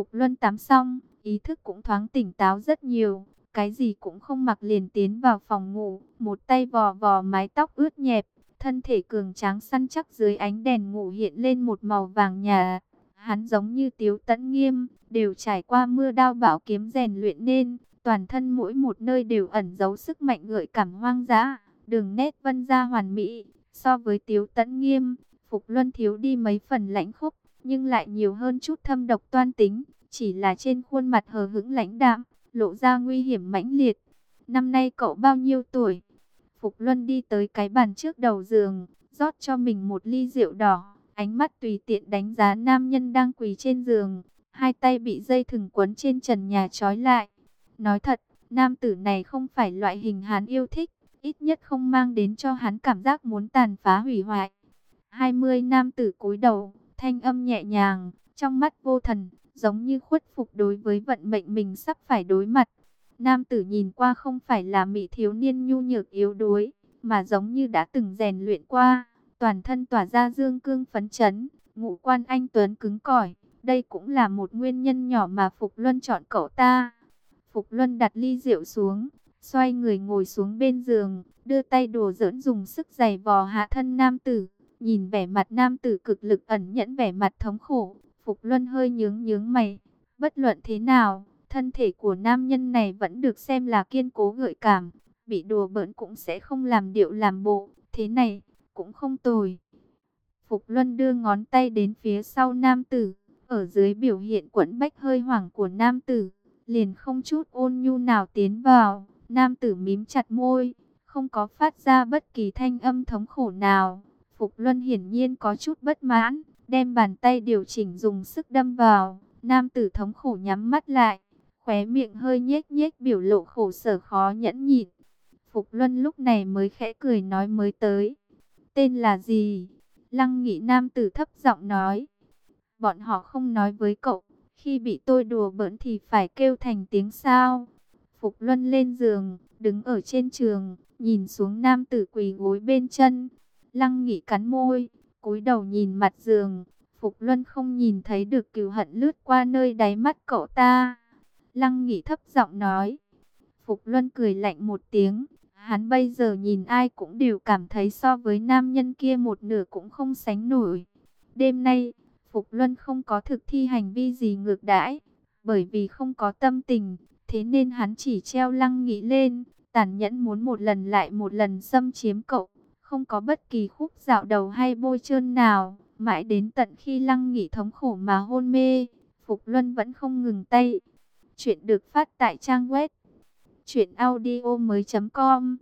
Phục Luân tắm xong, ý thức cũng thoáng tỉnh táo rất nhiều. Cái gì cũng không mặc liền tiến vào phòng ngủ, một tay vò vò mái tóc ướt nhẹp, thân thể cường tráng săn chắc dưới ánh đèn ngủ hiện lên một màu vàng nhà. Hắn giống như tiếu tẫn nghiêm, đều trải qua mưa đao bảo kiếm rèn luyện nên, toàn thân mỗi một nơi đều ẩn giấu sức mạnh gợi cảm hoang dã, đường nét vân ra hoàn mỹ, so với tiếu tẫn nghiêm, Phục Luân thiếu đi mấy phần lãnh khốc nhưng lại nhiều hơn chút thâm độc toan tính, chỉ là trên khuôn mặt hờ hững lãnh đạm, lộ ra nguy hiểm mãnh liệt. Năm nay cậu bao nhiêu tuổi? Phục Luân đi tới cái bàn trước đầu giường, rót cho mình một ly rượu đỏ, ánh mắt tùy tiện đánh giá nam nhân đang quỳ trên giường, hai tay bị dây thừng quấn trên trần nhà trói lại. Nói thật, nam tử này không phải loại hình hắn yêu thích, ít nhất không mang đến cho hắn cảm giác muốn tàn phá hủy hoại. 20 nam tử cúi đầu, thanh âm nhẹ nhàng, trong mắt vô thần, giống như khuất phục đối với vận mệnh mình sắp phải đối mặt. Nam tử nhìn qua không phải là mỹ thiếu niên nhu nhược yếu đuối, mà giống như đã từng rèn luyện qua, toàn thân tỏa ra dương cương phấn chấn, ngũ quan anh tuấn cứng cỏi. Đây cũng là một nguyên nhân nhỏ mà Phục Luân chọn cậu ta. Phục Luân đặt ly rượu xuống, xoay người ngồi xuống bên giường, đưa tay đùa giỡn dùng sức giày vò hạ thân nam tử. Nhìn vẻ mặt nam tử cực lực ẩn nhẫn vẻ mặt thống khổ, Phục Luân hơi nhướng nhướng mày. Bất luận thế nào, thân thể của nam nhân này vẫn được xem là kiên cố gợi cảm. Bị đùa bỡn cũng sẽ không làm điệu làm bộ, thế này cũng không tồi. Phục Luân đưa ngón tay đến phía sau nam tử, ở dưới biểu hiện quẫn bách hơi hoảng của nam tử, liền không chút ôn nhu nào tiến vào. Nam tử mím chặt môi, không có phát ra bất kỳ thanh âm thống khổ nào. Phục Luân hiển nhiên có chút bất mãn, đem bàn tay điều chỉnh dùng sức đâm vào. Nam tử thống khổ nhắm mắt lại, khóe miệng hơi nhếch nhếch biểu lộ khổ sở khó nhẫn nhịn. Phục Luân lúc này mới khẽ cười nói mới tới. Tên là gì? Lăng nghị nam tử thấp giọng nói. Bọn họ không nói với cậu. Khi bị tôi đùa bỡn thì phải kêu thành tiếng sao. Phục Luân lên giường, đứng ở trên trường, nhìn xuống nam tử quỳ gối bên chân. Lăng nghỉ cắn môi, cúi đầu nhìn mặt giường. Phục Luân không nhìn thấy được cừu hận lướt qua nơi đáy mắt cậu ta. Lăng nghỉ thấp giọng nói. Phục Luân cười lạnh một tiếng. Hắn bây giờ nhìn ai cũng đều cảm thấy so với nam nhân kia một nửa cũng không sánh nổi. Đêm nay, Phục Luân không có thực thi hành vi gì ngược đãi, bởi vì không có tâm tình, thế nên hắn chỉ treo lăng nghĩ lên, tàn nhẫn muốn một lần lại một lần xâm chiếm cậu, không có bất kỳ khúc dạo đầu hay bôi trơn nào, mãi đến tận khi lăng nghỉ thống khổ mà hôn mê, Phục Luân vẫn không ngừng tay. Chuyện được phát tại trang web chuyểnaudio.com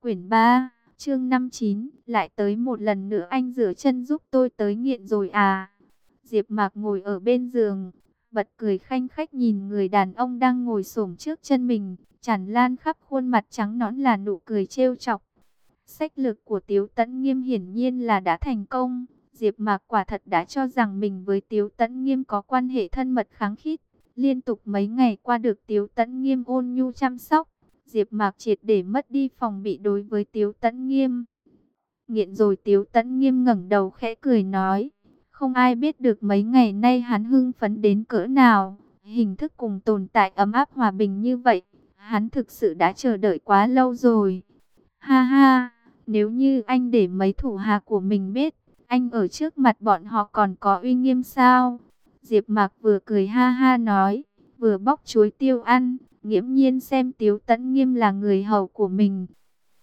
Quyển 3, chương 59, lại tới một lần nữa anh rửa chân giúp tôi tới nghiện rồi à? Diệp Mạc ngồi ở bên giường, bật cười khanh khách nhìn người đàn ông đang ngồi xổm trước chân mình, tràn lan khắp khuôn mặt trắng nõn là nụ cười trêu chọc. Sách lược của Tiếu Tấn Nghiêm hiển nhiên là đã thành công, Diệp Mạc quả thật đã cho rằng mình với Tiếu Tấn Nghiêm có quan hệ thân mật kháng khít, liên tục mấy ngày qua được Tiếu Tấn Nghiêm ôn nhu chăm sóc, Diệp Mạc triệt để mất đi phòng bị đối với Tiếu Tấn Nghiêm. Nghiện rồi Tiếu Tấn Nghiêm ngẩng đầu khẽ cười nói: không ai biết được mấy ngày nay hắn hưng phấn đến cỡ nào. Hình thức cùng tồn tại ấm áp hòa bình như vậy. Hắn thực sự đã chờ đợi quá lâu rồi. Ha ha, nếu như anh để mấy thủ hạ của mình biết, anh ở trước mặt bọn họ còn có uy nghiêm sao? Diệp Mạc vừa cười ha ha nói, vừa bóc chuối tiêu ăn, nghiễm nhiên xem Tiếu Tấn Nghiêm là người hầu của mình.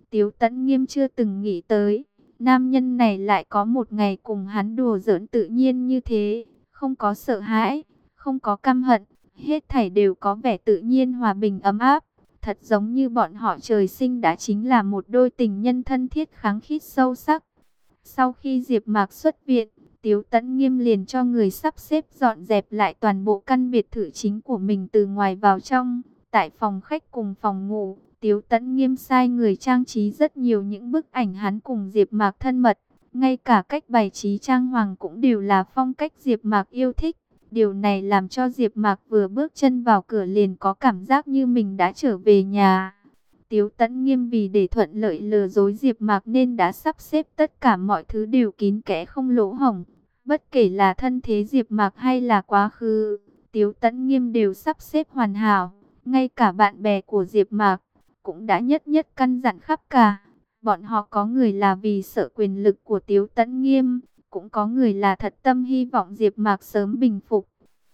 Tiếu Tấn Nghiêm chưa từng nghĩ tới, Nam nhân này lại có một ngày cùng hắn đùa giỡn tự nhiên như thế, không có sợ hãi, không có căm hận, hết thảy đều có vẻ tự nhiên hòa bình ấm áp. Thật giống như bọn họ trời sinh đã chính là một đôi tình nhân thân thiết kháng khít sâu sắc. Sau khi Diệp Mạc xuất viện, Tiếu Tấn Nghiêm liền cho người sắp xếp dọn dẹp lại toàn bộ căn biệt thự chính của mình từ ngoài vào trong, tại phòng khách cùng phòng ngủ, Tiếu Tấn Nghiêm sai người trang trí rất nhiều những bức ảnh hắn cùng Diệp Mạc thân mật, ngay cả cách bày trí trang hoàng cũng đều là phong cách Diệp Mạc yêu thích. Điều này làm cho Diệp Mạc vừa bước chân vào cửa liền có cảm giác như mình đã trở về nhà. Tiếu Tấn Nghiêm vì để thuận lợi lừa dối Diệp Mạc nên đã sắp xếp tất cả mọi thứ đều kín kẽ không lỗ hổng, bất kể là thân thế Diệp Mạc hay là quá khứ, Tiếu Tấn Nghiêm đều sắp xếp hoàn hảo, ngay cả bạn bè của Diệp Mạc cũng đã nhất nhất căn dặn khắp cả. Bọn họ có người là vì sợ quyền lực của Tiếu Tấn Nghiêm, cũng có người là thật tâm hy vọng Diệp Mạc sớm bình phục.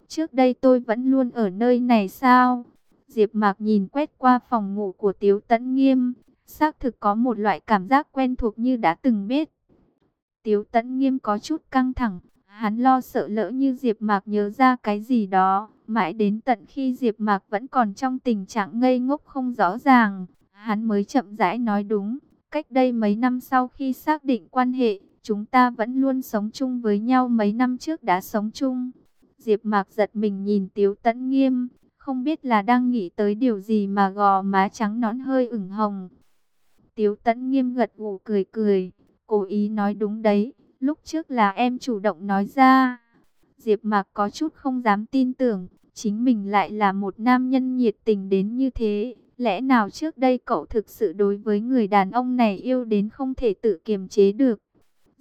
Trước đây tôi vẫn luôn ở nơi này sao? Diệp Mạc nhìn quét qua phòng ngủ của Tiếu Tấn Nghiêm, xác thực có một loại cảm giác quen thuộc như đã từng biết. Tiếu Tấn Nghiêm có chút căng thẳng, hắn lo sợ lỡ như Diệp Mạc nhớ ra cái gì đó, mãi đến tận khi Diệp Mạc vẫn còn trong tình trạng ngây ngốc không rõ ràng, hắn mới chậm rãi nói đúng, cách đây mấy năm sau khi xác định quan hệ, chúng ta vẫn luôn sống chung với nhau mấy năm trước đã sống chung. Diệp Mạc giật mình nhìn Tiếu Tấn Nghiêm, không biết là đang nghĩ tới điều gì mà gò má trắng nõn hơi ửng hồng. Tiếu Tấn Nghiêm gật gù cười cười, cố ý nói đúng đấy, lúc trước là em chủ động nói ra. Diệp Mạc có chút không dám tin tưởng, chính mình lại là một nam nhân nhiệt tình đến như thế. Lẽ nào trước đây cậu thực sự đối với người đàn ông này yêu đến không thể tự kiềm chế được?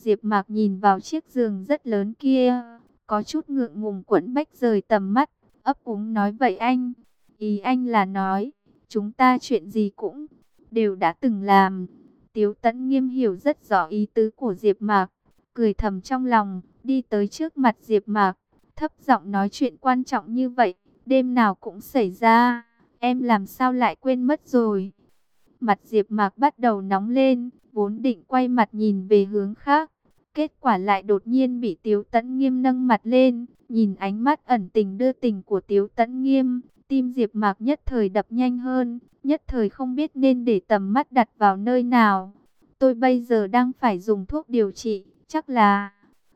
Diệp Mạc nhìn vào chiếc giường rất lớn kia, có chút ngượng ngùng quẫn bách rời tầm mắt, ấp úng nói vậy anh. Ý anh là nói, chúng ta chuyện gì cũng đều đã từng làm. Tiếu Tấn Nghiêm hiểu rất rõ ý tứ của Diệp Mạc, cười thầm trong lòng, đi tới trước mặt Diệp Mạc, thấp giọng nói chuyện quan trọng như vậy, đêm nào cũng xảy ra, em làm sao lại quên mất rồi. Mặt Diệp Mạc bắt đầu nóng lên, vốn định quay mặt nhìn về hướng khác, kết quả lại đột nhiên bị Tiếu Tấn Nghiêm nâng mặt lên, nhìn ánh mắt ẩn tình đưa tình của Tiếu Tấn Nghiêm, tim Diệp Mạc nhất thời đập nhanh hơn, nhất thời không biết nên để tầm mắt đặt vào nơi nào. Tôi bây giờ đang phải dùng thuốc điều trị, chắc là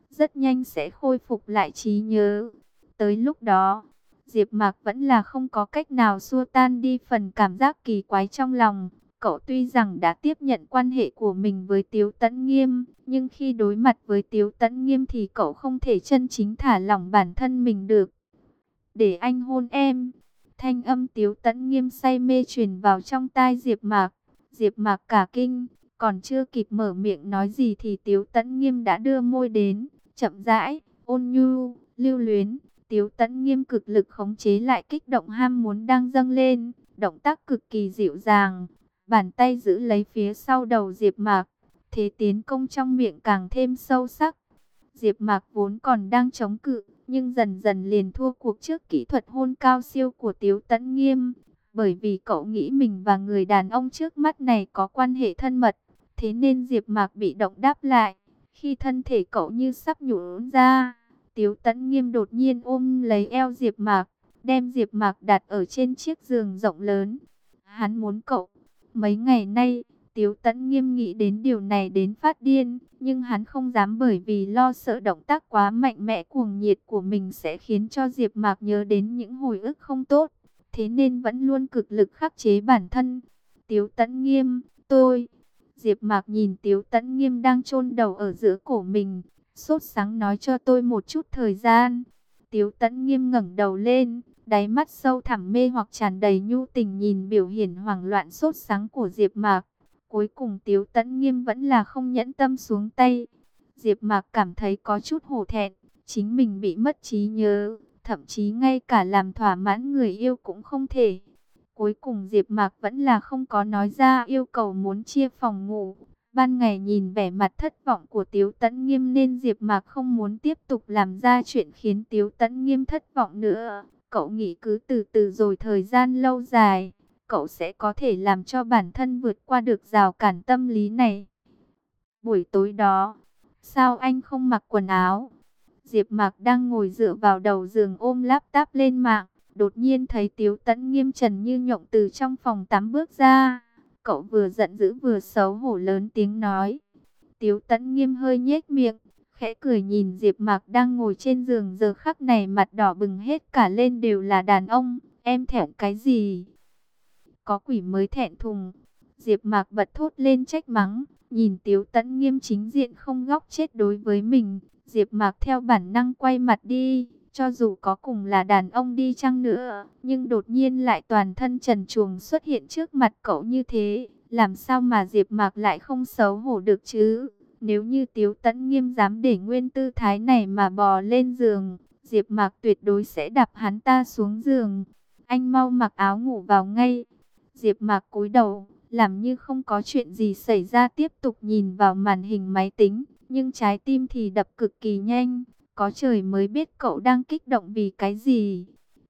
rất nhanh sẽ khôi phục lại trí nhớ. Tới lúc đó, Diệp Mạc vẫn là không có cách nào xua tan đi phần cảm giác kỳ quái trong lòng. Cậu tuy rằng đã tiếp nhận quan hệ của mình với Tiếu Tấn Nghiêm, nhưng khi đối mặt với Tiếu Tấn Nghiêm thì cậu không thể chân chính thả lỏng bản thân mình được. Để anh hôn em. Thanh âm Tiếu Tấn Nghiêm say mê truyền vào trong tai Diệp Mạc. Diệp Mạc cả kinh, còn chưa kịp mở miệng nói gì thì Tiếu Tấn Nghiêm đã đưa môi đến, chậm rãi, ôn nhu, lưu luyến. Tiếu Tấn Nghiêm cực lực khống chế lại kích động ham muốn đang dâng lên, động tác cực kỳ dịu dàng, bàn tay giữ lấy phía sau đầu Diệp Mạc, thế tiến công trong miệng càng thêm sâu sắc. Diệp Mạc vốn còn đang chống cự, nhưng dần dần liền thua cuộc trước kỹ thuật hôn cao siêu của Tiếu Tấn Nghiêm, bởi vì cậu nghĩ mình và người đàn ông trước mắt này có quan hệ thân mật, thế nên Diệp Mạc bị động đáp lại. Khi thân thể cậu như sắp nhũn ra, Tiếu Tấn Nghiêm đột nhiên ôm lấy eo Diệp Mạc, đem Diệp Mạc đặt ở trên chiếc giường rộng lớn. Hắn muốn cậu Mấy ngày nay, Tiếu Tấn nghiêm nghĩ đến điều này đến phát điên, nhưng hắn không dám bởi vì lo sợ động tác quá mạnh mẽ cuồng nhiệt của mình sẽ khiến cho Diệp Mạc nhớ đến những hồi ức không tốt, thế nên vẫn luôn cực lực khắc chế bản thân. Tiếu Tấn nghiêm, tôi... Diệp Mạc nhìn Tiếu Tấn nghiêm đang chôn đầu ở giữa cổ mình, sốt sáng nói cho tôi một chút thời gian. Tiếu Tấn nghiêm ngẩng đầu lên, Đáy mắt sâu thẳm mê hoặc tràn đầy nhu tình nhìn biểu hiện hoảng loạn sốt sáng của Diệp Mạc. Cuối cùng Tiếu Tấn Nghiêm vẫn là không nhẫn tâm xuống tay. Diệp Mạc cảm thấy có chút hổ thẹn, chính mình bị mất trí nhớ, thậm chí ngay cả làm thỏa mãn người yêu cũng không thể. Cuối cùng Diệp Mạc vẫn là không có nói ra yêu cầu muốn chia phòng ngủ. Ban ngày nhìn vẻ mặt thất vọng của Tiếu Tấn Nghiêm nên Diệp Mạc không muốn tiếp tục làm ra chuyện khiến Tiếu Tấn Nghiêm thất vọng nữa. Cậu nghĩ cứ từ từ rồi thời gian lâu dài, cậu sẽ có thể làm cho bản thân vượt qua được rào cản tâm lý này. Buổi tối đó, sao anh không mặc quần áo? Diệp Mạc đang ngồi dựa vào đầu giường ôm laptop lên mạng, đột nhiên thấy Tiếu Tấn nghiêm trần như nhộng từ trong phòng tắm bước ra. Cậu vừa giận dữ vừa xấu hổ lớn tiếng nói. Tiếu Tấn nghiêm hơi nhếch miệng, khẽ cười nhìn Diệp Mạc đang ngồi trên giường giờ khắc này mặt đỏ bừng hết cả lên đều là đàn ông, em thẹn cái gì? Có quỷ mới thẹn thùng. Diệp Mạc bật thốt lên trách mắng, nhìn Tiếu Tấn nghiêm chính diện không góc chết đối với mình, Diệp Mạc theo bản năng quay mặt đi, cho dù có cùng là đàn ông đi chăng nữa, nhưng đột nhiên lại toàn thân trần truồng xuất hiện trước mặt cậu như thế, làm sao mà Diệp Mạc lại không xấu hổ được chứ? Nếu như Tiếu Tấn Nghiêm dám để nguyên tư thái này mà bò lên giường, Diệp Mạc tuyệt đối sẽ đạp hắn ta xuống giường. Anh mau mặc áo ngủ vào ngay. Diệp Mạc cúi đầu, làm như không có chuyện gì xảy ra tiếp tục nhìn vào màn hình máy tính, nhưng trái tim thì đập cực kỳ nhanh, có trời mới biết cậu đang kích động vì cái gì.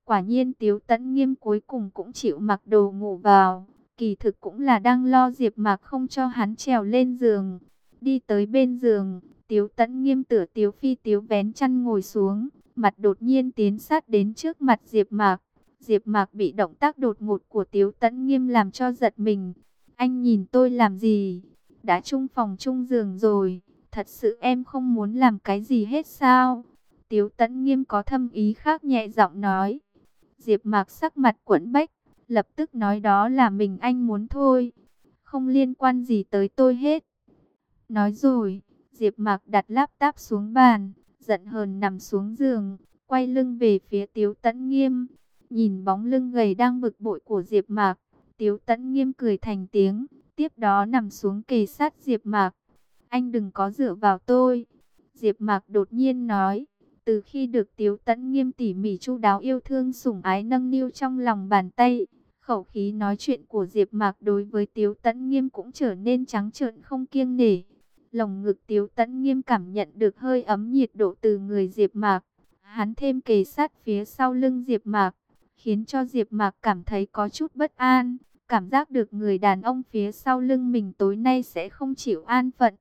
Quả nhiên Tiếu Tấn Nghiêm cuối cùng cũng chịu mặc đồ ngủ vào, kỳ thực cũng là đang lo Diệp Mạc không cho hắn trèo lên giường. Đi tới bên giường, Tiếu Tấn Nghiêm tựa Tiếu Phi Tiếu vén chăn ngồi xuống, mặt đột nhiên tiến sát đến trước mặt Diệp Mạc. Diệp Mạc bị động tác đột ngột của Tiếu Tấn Nghiêm làm cho giật mình. Anh nhìn tôi làm gì? Đã chung phòng chung giường rồi, thật sự em không muốn làm cái gì hết sao? Tiếu Tấn Nghiêm có thâm ý khác nhẹ giọng nói. Diệp Mạc sắc mặt quẫn bách, lập tức nói đó là mình anh muốn thôi, không liên quan gì tới tôi hết. Nói rồi, Diệp Mạc đặt laptop xuống bàn, giận hờn nằm xuống giường, quay lưng về phía Tiếu Tấn Nghiêm. Nhìn bóng lưng gầy đang bực bội của Diệp Mạc, Tiếu Tấn Nghiêm cười thành tiếng, tiếp đó nằm xuống kề sát Diệp Mạc. Anh đừng có dựa vào tôi. Diệp Mạc đột nhiên nói, từ khi được Tiếu Tấn Nghiêm tỉ mỉ chu đáo yêu thương sủng ái nâng niu trong lòng bàn tay, khẩu khí nói chuyện của Diệp Mạc đối với Tiếu Tấn Nghiêm cũng trở nên trắng trợn không kiêng nể. Lồng ngực Tiếu Tẫn Nghiêm cảm nhận được hơi ấm nhiệt độ từ người Diệp Mạc. Hắn thêm kề sát phía sau lưng Diệp Mạc, khiến cho Diệp Mạc cảm thấy có chút bất an, cảm giác được người đàn ông phía sau lưng mình tối nay sẽ không chịu an phận.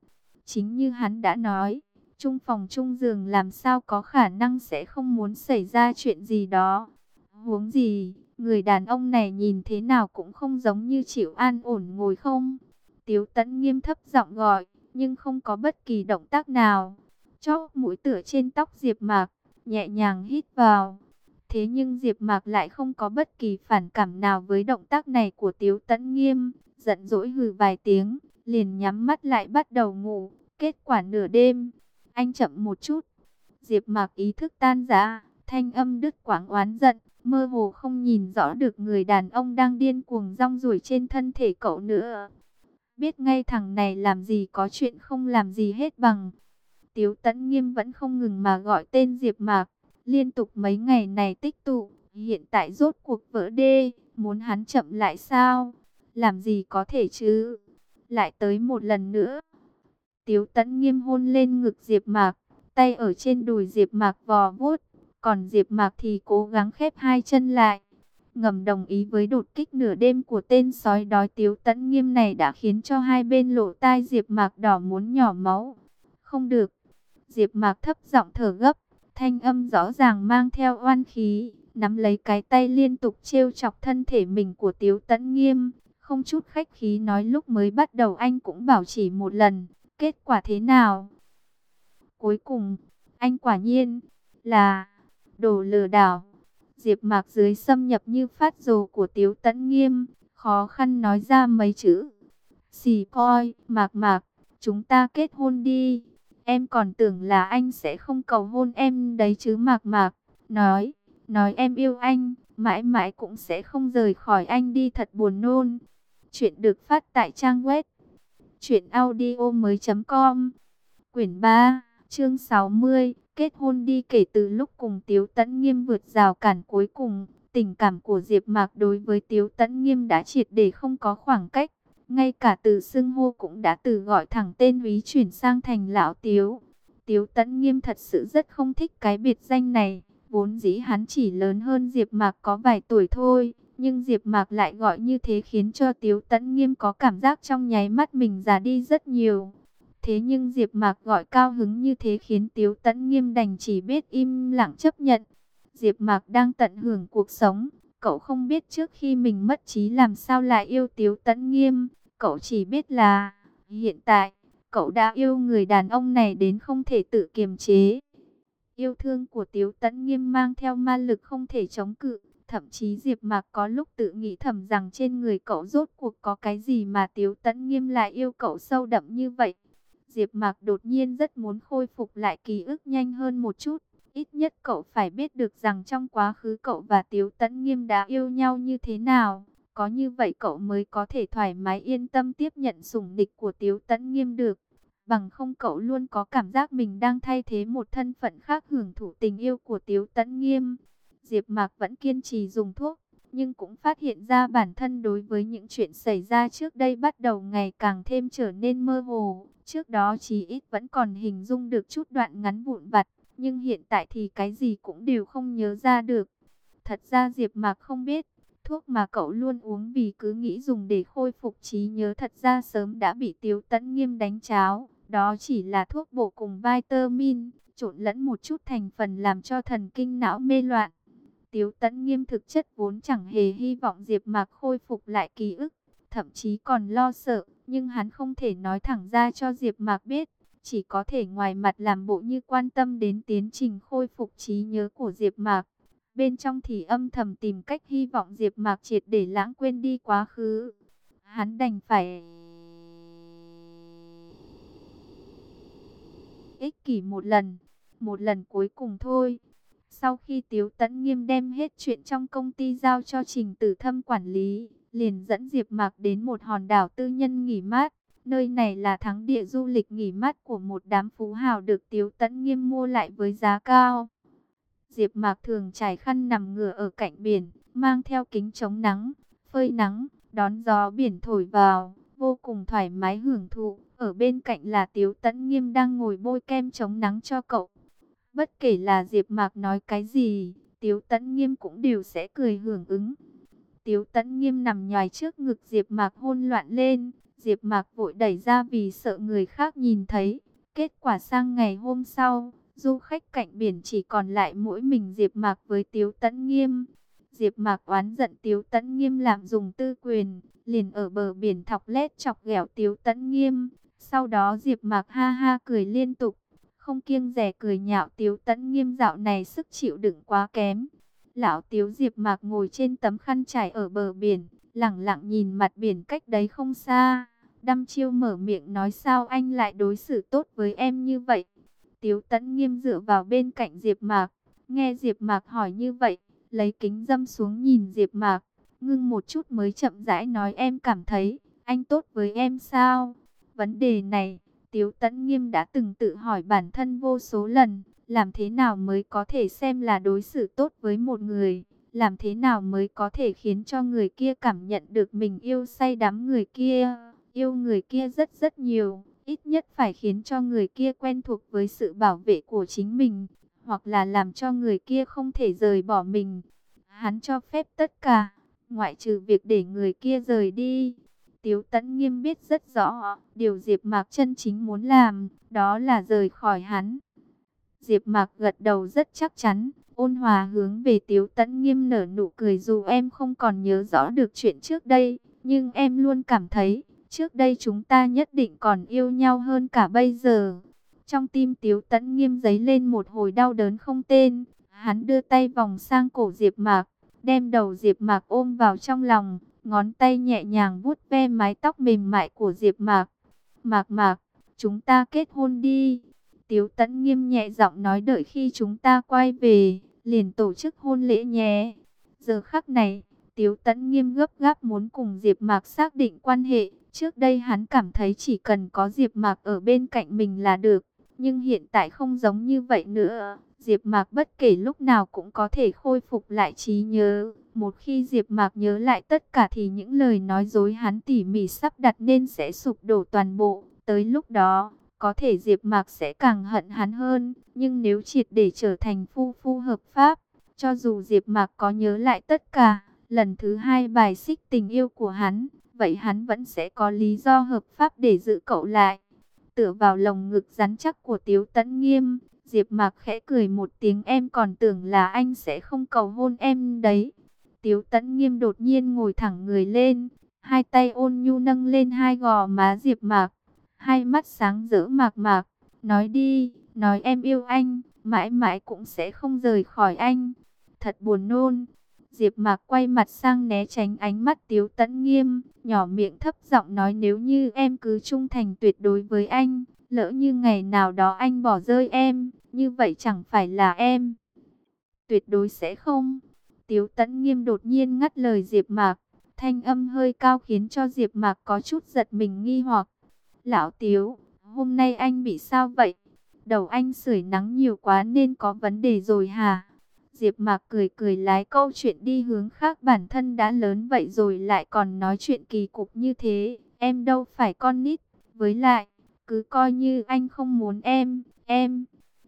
Chính như hắn đã nói, chung phòng chung giường làm sao có khả năng sẽ không muốn xảy ra chuyện gì đó. Huống gì, người đàn ông này nhìn thế nào cũng không giống như chịu an ổn ngồi không. Tiếu tẫn nghiêm thấp giọng gọi, nhưng không có bất kỳ động tác nào. Chóp mũi tựa trên tóc Diệp Mạc, nhẹ nhàng hít vào. Thế nhưng Diệp Mạc lại không có bất kỳ phản cảm nào với động tác này của Tiếu Tấn Nghiêm, giận dỗi hừ vài tiếng, liền nhắm mắt lại bắt đầu ngủ. Kết quả nửa đêm, anh chậm một chút. Diệp Mạc ý thức tan rã, thanh âm đứt quãng oán giận, mơ hồ không nhìn rõ được người đàn ông đang điên cuồng rong ruổi trên thân thể cậu nữa. Biết ngay thằng này làm gì có chuyện không làm gì hết bằng. Tiếu Tẫn Nghiêm vẫn không ngừng mà gọi tên Diệp Mạc, liên tục mấy ngày này tích tụ, hiện tại rốt cuộc vỡ đê, muốn hắn chậm lại sao? Làm gì có thể chứ? Lại tới một lần nữa. Tiếu Tẫn Nghiêm hôn lên ngực Diệp Mạc, tay ở trên đùi Diệp Mạc vò vuốt, còn Diệp Mạc thì cố gắng khép hai chân lại. Ngầm đồng ý với đột kích nửa đêm của tên sói đói Tiếu tẫn Nghiêm này đã khiến cho hai bên lộ tai Diệp Mạc đỏ muốn nhỏ máu. Không được. Diệp Mạc thấp giọng thở gấp, thanh âm rõ ràng mang theo oan khí, nắm lấy cái tay liên tục trêu chọc thân thể mình của Tiếu tẫn Nghiêm, không chút khách khí nói lúc mới bắt đầu anh cũng bảo chỉ một lần, kết quả thế nào? Cuối cùng, anh quả nhiên là đồ lừa đảo. Diệp Mạc dưới xâm nhập như phát rồ của Tiếu Tấn Nghiêm, khó khăn nói ra mấy chữ. Xì coi, Mạc Mạc, chúng ta kết hôn đi. Em còn tưởng là anh sẽ không cầu hôn em đấy chứ Mạc Mạc. Nói, nói em yêu anh, mãi mãi cũng sẽ không rời khỏi anh đi thật buồn nôn. Chuyện được phát tại trang web truyệnaudiomoi.com. Quyển 3, chương 60, kết hôn đi kể từ lúc cùng Tiếu Tấn Nghiêm vượt rào cản cuối cùng, tình cảm của Diệp Mạc đối với Tiếu Tấn Nghiêm đã triệt để không có khoảng cách, ngay cả từ xưng hô cũng đã từ gọi thẳng tên úy chuyển sang thành lão Tiếu. Tiếu Tấn Nghiêm thật sự rất không thích cái biệt danh này, vốn dĩ hắn chỉ lớn hơn Diệp Mạc có vài tuổi thôi, nhưng Diệp Mạc lại gọi như thế khiến cho Tiếu Tấn Nghiêm có cảm giác trong nháy mắt mình già đi rất nhiều. Thế nhưng Diệp Mạc gọi cao hứng như thế khiến Tiếu Tấn Nghiêm đành chỉ biết im lặng chấp nhận. Diệp Mạc đang tận hưởng cuộc sống, cậu không biết trước khi mình mất trí làm sao lại yêu Tiếu Tấn Nghiêm, cậu chỉ biết là hiện tại cậu đã yêu người đàn ông này đến không thể tự kiềm chế. Yêu thương của Tiếu Tấn Nghiêm mang theo ma lực không thể chống cự, thậm chí Diệp Mạc có lúc tự nghĩ thầm rằng trên người cậu rốt cuộc có cái gì mà Tiếu Tấn Nghiêm lại yêu cậu sâu đậm như vậy. Diệp Mạc đột nhiên rất muốn khôi phục lại ký ức nhanh hơn một chút. Ít nhất cậu phải biết được rằng trong quá khứ cậu và Tiếu Tấn Nghiêm đã yêu nhau như thế nào. Có như vậy cậu mới có thể thoải mái yên tâm tiếp nhận sủng địch của Tiếu Tấn Nghiêm được. Bằng không cậu luôn có cảm giác mình đang thay thế một thân phận khác hưởng thụ tình yêu của Tiếu Tấn Nghiêm. Diệp Mạc vẫn kiên trì dùng thuốc, nhưng cũng phát hiện ra bản thân đối với những chuyện xảy ra trước đây bắt đầu ngày càng thêm trở nên mơ hồ. Trước đó chỉ ít vẫn còn hình dung được chút đoạn ngắn vụn vặt, nhưng hiện tại thì cái gì cũng đều không nhớ ra được. Thật ra Diệp Mạc không biết, thuốc mà cậu luôn uống vì cứ nghĩ dùng để khôi phục trí nhớ thật ra sớm đã bị Tiếu Tấn Nghiêm đánh cháo. Đó chỉ là thuốc bổ cùng vitamin, trộn lẫn một chút thành phần làm cho thần kinh não mê loạn. Tiếu Tấn Nghiêm thực chất vốn chẳng hề hy vọng Diệp Mạc khôi phục lại ký ức, thậm chí còn lo sợ, nhưng hắn không thể nói thẳng ra cho Diệp Mạc biết, chỉ có thể ngoài mặt làm bộ như quan tâm đến tiến trình khôi phục trí nhớ của Diệp Mạc. Bên trong thì âm thầm tìm cách hy vọng Diệp Mạc triệt để lãng quên đi quá khứ. Hắn đành phải ích kỷ một lần, một lần cuối cùng thôi. Sau khi Tiếu Tấn Nghiêm đem hết chuyện trong công ty giao cho Trình Tử Thâm quản lý, liền dẫn Diệp Mạc đến một hòn đảo tư nhân nghỉ mát. Nơi này là thắng địa du lịch nghỉ mát của một đám phú hào được Tiếu Tấn Nghiêm mua lại với giá cao. Diệp Mạc thường trải khăn nằm ngửa ở cạnh biển, mang theo kính chống nắng, phơi nắng, đón gió biển thổi vào, vô cùng thoải mái hưởng thụ. Ở bên cạnh là Tiếu Tấn Nghiêm đang ngồi bôi kem chống nắng cho cậu. Bất kể là Diệp Mạc nói cái gì, Tiếu Tấn Nghiêm cũng đều sẽ cười hưởng ứng. Tiếu Tấn Nghiêm nằm nhòi trước ngực Diệp Mạc hôn loạn lên, Diệp Mạc vội đẩy ra vì sợ người khác nhìn thấy. Kết quả sang ngày hôm sau, du khách cạnh biển chỉ còn lại mỗi mình Diệp Mạc với Tiếu Tấn Nghiêm. Diệp Mạc oán giận Tiếu Tấn Nghiêm lạm dùng tư quyền, liền ở bờ biển thọc lét chọc ghẹo Tiếu Tấn Nghiêm. Sau đó Diệp Mạc ha ha cười liên tục, không kiêng rẻ cười nhạo Tiếu Tấn Nghiêm dạo này sức chịu đựng quá kém. Lão Tiếu Diệp Mạc ngồi trên tấm khăn trải ở bờ biển, lặng lặng nhìn mặt biển cách đấy không xa. Đăm chiêu mở miệng nói sao anh lại đối xử tốt với em như vậy. Tiếu Tấn Nghiêm dựa vào bên cạnh Diệp Mạc, nghe Diệp Mạc hỏi như vậy, lấy kính dâm xuống nhìn Diệp Mạc, ngưng một chút mới chậm rãi nói em cảm thấy anh tốt với em sao? Vấn đề này, Tiếu Tấn Nghiêm đã từng tự hỏi bản thân vô số lần, làm thế nào mới có thể xem là đối xử tốt với một người, làm thế nào mới có thể khiến cho người kia cảm nhận được mình yêu say đắm người kia, yêu người kia rất rất nhiều, ít nhất phải khiến cho người kia quen thuộc với sự bảo vệ của chính mình, hoặc là làm cho người kia không thể rời bỏ mình. Hắn cho phép tất cả, ngoại trừ việc để người kia rời đi. Tiếu Tấn Nghiêm biết rất rõ, điều Diệp Mạc chân chính muốn làm, đó là rời khỏi hắn. Diệp Mạc gật đầu rất chắc chắn, ôn hòa hướng về Tiếu Tấn Nghiêm nở nụ cười dù em không còn nhớ rõ được chuyện trước đây, nhưng em luôn cảm thấy, trước đây chúng ta nhất định còn yêu nhau hơn cả bây giờ. Trong tim Tiếu Tấn Nghiêm giấy lên một hồi đau đớn không tên, hắn đưa tay vòng sang cổ Diệp Mạc, đem đầu Diệp Mạc ôm vào trong lòng, ngón tay nhẹ nhàng vuốt ve mái tóc mềm mại của Diệp Mạc. "Mạc Mạc, chúng ta kết hôn đi." Tiếu Tấn Nghiêm nhẹ giọng nói đợi khi chúng ta quay về, liền tổ chức hôn lễ nhé. Giờ khắc này, Tiếu Tấn Nghiêm gấp gáp muốn cùng Diệp Mạc xác định quan hệ. Trước đây hắn cảm thấy chỉ cần có Diệp Mạc ở bên cạnh mình là được, nhưng hiện tại không giống như vậy nữa. Diệp Mạc bất kể lúc nào cũng có thể khôi phục lại trí nhớ. Một khi Diệp Mạc nhớ lại tất cả thì những lời nói dối hắn tỉ mỉ sắp đặt nên sẽ sụp đổ toàn bộ. Tới lúc đó, có thể Diệp Mạc sẽ càng hận hắn hơn, nhưng nếu triệt để trở thành phu phu hợp pháp, cho dù Diệp Mạc có nhớ lại tất cả, lần thứ hai bài xích tình yêu của hắn, vậy hắn vẫn sẽ có lý do hợp pháp để giữ cậu lại. Tựa vào lồng ngực rắn chắc của Tiếu Tấn Nghiêm, Diệp Mạc khẽ cười một tiếng em còn tưởng là anh sẽ không cầu hôn em đấy. Tiếu Tấn Nghiêm đột nhiên ngồi thẳng người lên, hai tay ôn nhu nâng lên hai gò má Diệp Mạc, hai mắt sáng rỡ mạc mạc, nói đi, nói em yêu anh, mãi mãi cũng sẽ không rời khỏi anh. Thật buồn nôn. Diệp Mạc quay mặt sang né tránh ánh mắt Tiếu Tấn Nghiêm, nhỏ miệng thấp giọng nói nếu như em cứ trung thành tuyệt đối với anh, lỡ như ngày nào đó anh bỏ rơi em, như vậy chẳng phải là em. Tuyệt đối sẽ không. Tiếu Tấn Nghiêm đột nhiên ngắt lời Diệp Mạc, thanh âm hơi cao khiến cho Diệp Mạc có chút giật mình nghi hoặc. Lão Tiếu, Hôm nay anh bị sao vậy? Đầu anh sưởi nắng nhiều quá nên có vấn đề rồi hả? Diệp Mạc cười cười lái câu chuyện đi hướng khác bản thân đã lớn vậy rồi lại còn nói chuyện kỳ cục như thế. Em đâu phải con nít. Với lại, cứ coi như anh không muốn em, em.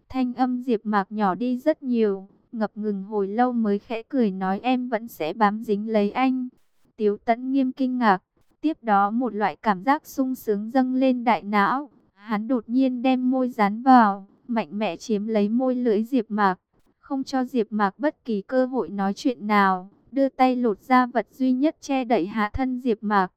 Thanh âm Diệp Mạc nhỏ đi rất nhiều, ngập ngừng hồi lâu mới khẽ cười nói em vẫn sẽ bám dính lấy anh. Tiếu Tấn nghiêm kinh ngạc, tiếp đó một loại cảm giác sung sướng dâng lên đại não. Hắn đột nhiên đem môi dán vào, mạnh mẽ chiếm lấy môi lưỡi Diệp Mạc, không cho Diệp Mạc bất kỳ cơ hội nói chuyện nào, đưa tay lột ra vật duy nhất che đậy hạ thân Diệp Mạc.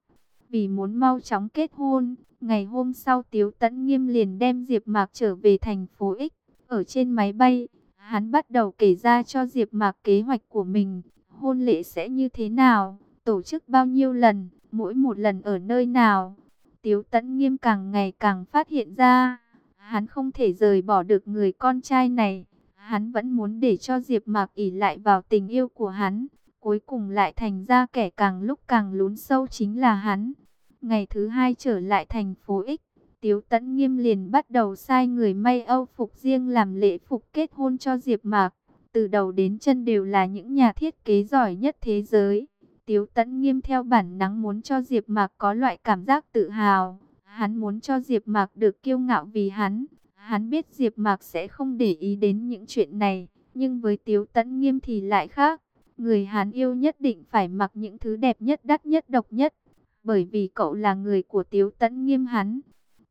Vì muốn mau chóng kết hôn, ngày hôm sau Tiếu Tấn Nghiêm liền đem Diệp Mạc trở về thành phố X. Ở trên máy bay, hắn bắt đầu kể ra cho Diệp Mạc kế hoạch của mình, hôn lễ sẽ như thế nào, tổ chức bao nhiêu lần, mỗi một lần ở nơi nào. Tiếu Tấn Nghiêm càng ngày càng phát hiện ra, hắn không thể rời bỏ được người con trai này. Hắn vẫn muốn để cho Diệp Mạc ỷ lại vào tình yêu của hắn, cuối cùng lại thành ra kẻ càng lúc càng lún sâu chính là hắn. Ngày thứ hai trở lại thành phố X, Tiếu Tấn Nghiêm liền bắt đầu sai người may Âu phục riêng làm lễ phục kết hôn cho Diệp Mạc. Từ đầu đến chân đều là những nhà thiết kế giỏi nhất thế giới. Tiếu Tấn Nghiêm theo bản năng muốn cho Diệp Mạc có loại cảm giác tự hào. Hắn muốn cho Diệp Mạc được kiêu ngạo vì hắn. Hắn biết Diệp Mạc sẽ không để ý đến những chuyện này, nhưng với Tiếu Tấn Nghiêm thì lại khác. Người hắn yêu nhất định phải mặc những thứ đẹp nhất, đắt nhất, độc nhất, bởi vì cậu là người của Tiếu Tấn Nghiêm hắn.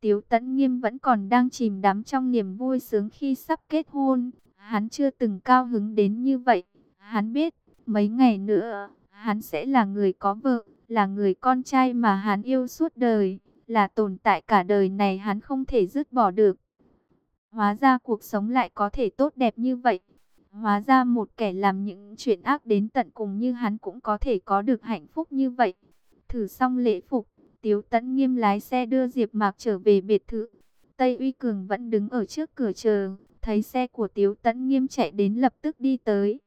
Tiếu Tấn Nghiêm vẫn còn đang chìm đắm trong niềm vui sướng khi sắp kết hôn, hắn chưa từng cao hứng đến như vậy. Hắn biết, mấy ngày nữa, hắn sẽ là người có vợ, là người con trai mà hắn yêu suốt đời, là tồn tại cả đời này hắn không thể dứt bỏ được. Hóa ra cuộc sống lại có thể tốt đẹp như vậy. Hóa ra một kẻ làm những chuyện ác đến tận cùng như hắn cũng có thể có được hạnh phúc như vậy. Thử xong lễ phục, Tiếu Tấn Nghiêm lái xe đưa Diệp Mạc trở về biệt thự. Tây Uy Cường vẫn đứng ở trước cửa chờ, thấy xe của Tiếu Tấn Nghiêm chạy đến lập tức đi tới.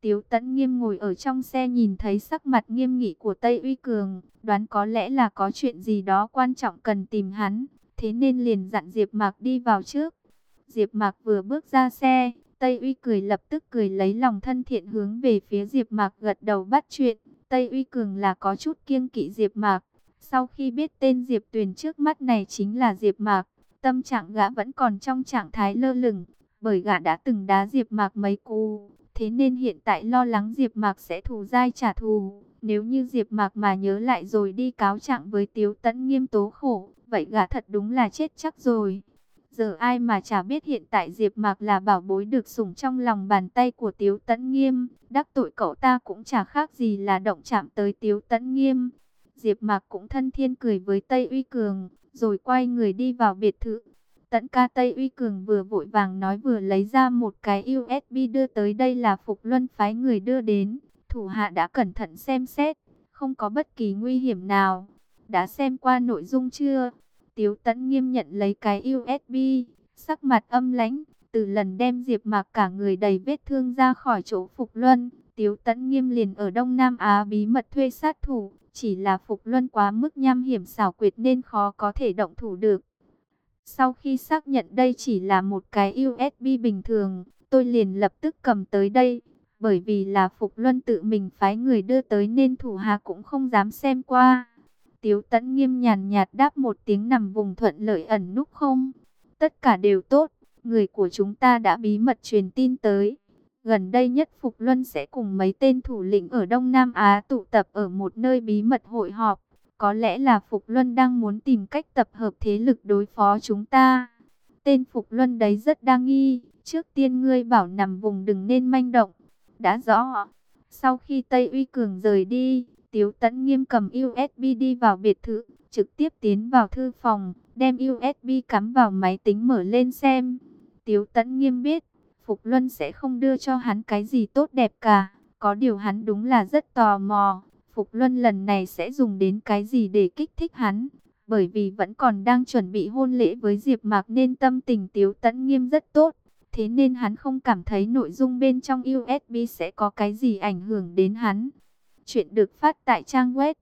Tiếu Tấn Nghiêm ngồi ở trong xe nhìn thấy sắc mặt nghiêm nghị của Tây Uy Cường, đoán có lẽ là có chuyện gì đó quan trọng cần tìm hắn, thế nên liền dặn Diệp Mạc đi vào trước. Diệp Mạc vừa bước ra xe, Tây Uy cười lập tức cười lấy lòng thân thiện hướng về phía Diệp Mạc gật đầu bắt chuyện. Tây Uy Cường là có chút kiêng kỵ Diệp Mạc. Sau khi biết tên Diệp Tuyền trước mắt này chính là Diệp Mạc, tâm trạng gã vẫn còn trong trạng thái lơ lửng, bởi gã đã từng đá Diệp Mạc mấy cú, thế nên hiện tại lo lắng Diệp Mạc sẽ thù dai trả thù. Nếu như Diệp Mạc mà nhớ lại rồi đi cáo trạng với Tiếu Tấn Nghiêm tố khổ, vậy gã thật đúng là chết chắc rồi. Giờ ai mà chả biết hiện tại Diệp Mạc là bảo bối được sủng trong lòng bàn tay của Tiếu Tấn Nghiêm, đắc tội cậu ta cũng chả khác gì là động chạm tới Tiếu Tấn Nghiêm. Diệp Mạc cũng thân thiên cười với Tây Uy Cường, rồi quay người đi vào biệt thự. Tấn ca Tây Uy Cường vừa vội vàng nói vừa lấy ra một cái USB đưa tới đây là Phục Luân phái người đưa đến. Thủ hạ đã cẩn thận xem xét, không có bất kỳ nguy hiểm nào. Đã xem qua nội dung chưa? Tiếu Tấn nghiêm nhận lấy cái USB, sắc mặt âm lãnh, từ lần đem Diệp Mạc cả người đầy vết thương ra khỏi chỗ Phục Luân, Tiếu Tấn nghiêm liền ở Đông Nam Á bí mật thuê sát thủ, chỉ là Phục Luân quá mức nham hiểm xảo quyệt nên khó có thể động thủ được. Sau khi xác nhận đây chỉ là một cái USB bình thường, tôi liền lập tức cầm tới đây, bởi vì là Phục Luân tự mình phái người đưa tới nên thủ hạ cũng không dám xem qua. Tiếu tẫn nghiêm nhàn nhạt đáp một tiếng nằm vùng thuận lợi ẩn núp không. Tất cả đều tốt, người của chúng ta đã bí mật truyền tin tới. Gần đây nhất Phục Luân sẽ cùng mấy tên thủ lĩnh ở Đông Nam Á tụ tập ở một nơi bí mật hội họp. Có lẽ là Phục Luân đang muốn tìm cách tập hợp thế lực đối phó chúng ta. Tên Phục Luân đấy rất đa nghi. Trước tiên ngươi bảo nằm vùng đừng nên manh động. Đã rõ. Sau khi Tây Uy Cường rời đi, Tiếu Tấn Nghiêm cầm USB đi vào biệt thự, trực tiếp tiến vào thư phòng, đem USB cắm vào máy tính mở lên xem. Tiếu Tấn Nghiêm biết, Phục Luân sẽ không đưa cho hắn cái gì tốt đẹp cả, có điều hắn đúng là rất tò mò. Phục Luân lần này sẽ dùng đến cái gì để kích thích hắn, bởi vì vẫn còn đang chuẩn bị hôn lễ với Diệp Mạc nên tâm tình Tiếu Tấn Nghiêm rất tốt. Thế nên hắn không cảm thấy nội dung bên trong USB sẽ có cái gì ảnh hưởng đến hắn. Chuyện được phát tại trang web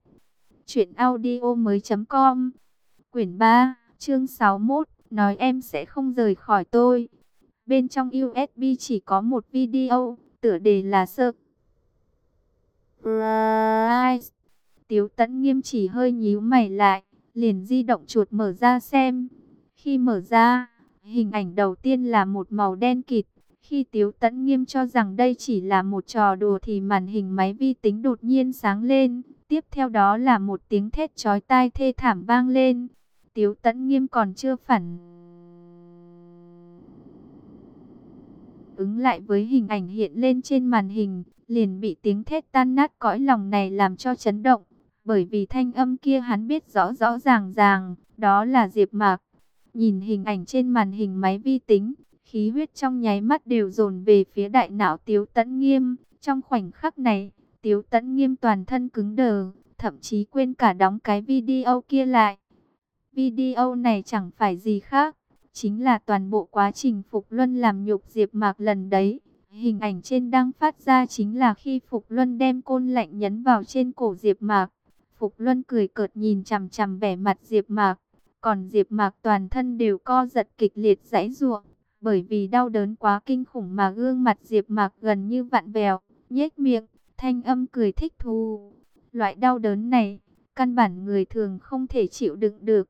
truyệnaudiomoi.com. Quyển 3, chương 61, nói em sẽ không rời khỏi tôi. Bên trong USB chỉ có một video, tựa đề là sơ. Price. Tiếu tẫn nghiêm chỉ hơi nhíu mày lại, liền di động chuột mở ra xem. Khi mở ra, hình ảnh đầu tiên là một màu đen kịt. Khi Tiếu Tẫn Nghiêm cho rằng đây chỉ là một trò đùa thì màn hình máy vi tính đột nhiên sáng lên. Tiếp theo đó là một tiếng thét chói tai thê thảm vang lên. Tiếu Tẫn Nghiêm còn chưa phản ứng lại với hình ảnh hiện lên trên màn hình, liền bị tiếng thét tan nát cõi lòng này làm cho chấn động. Bởi vì thanh âm kia hắn biết rõ rõ ràng ràng, đó là Diệp Mạc. Nhìn hình ảnh trên màn hình máy vi tính, khí huyết trong nháy mắt đều dồn về phía đại não Tiếu Tấn Nghiêm. Trong khoảnh khắc này, Tiếu Tấn Nghiêm toàn thân cứng đờ, thậm chí quên cả đóng cái video kia lại. Video này chẳng phải gì khác, chính là toàn bộ quá trình Phục Luân làm nhục Diệp Mạc lần đấy. Hình ảnh trên đang phát ra chính là khi Phục Luân đem côn lạnh nhấn vào trên cổ Diệp Mạc. Phục Luân cười cợt nhìn chằm chằm vẻ mặt Diệp Mạc, còn Diệp Mạc toàn thân đều co giật kịch liệt giãy giụa, bởi vì đau đớn quá kinh khủng mà gương mặt Diệp Mạc gần như vặn vẹo, nhếch miệng, thanh âm cười thích thú. Loại đau đớn này, căn bản người thường không thể chịu đựng được.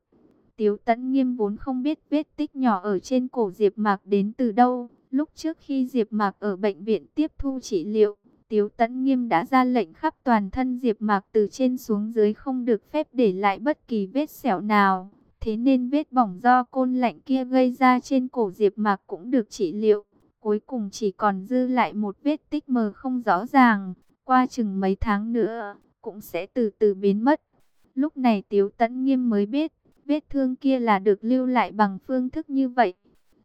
Tiếu Tấn Nghiêm vốn không biết vết tích nhỏ ở trên cổ Diệp Mạc đến từ đâu, lúc trước khi Diệp Mạc ở bệnh viện tiếp thu trị liệu, Tiếu Tấn Nghiêm đã ra lệnh khắp toàn thân Diệp Mạc từ trên xuống dưới không được phép để lại bất kỳ vết sẹo nào. Thế nên vết bỏng do côn lạnh kia gây ra trên cổ Diệp Mạc cũng được trị liệu. Cuối cùng chỉ còn dư lại một vết tích mờ không rõ ràng. Qua chừng mấy tháng nữa, cũng sẽ từ từ biến mất. Lúc này Tiếu Tấn Nghiêm mới biết, vết thương kia là được lưu lại bằng phương thức như vậy.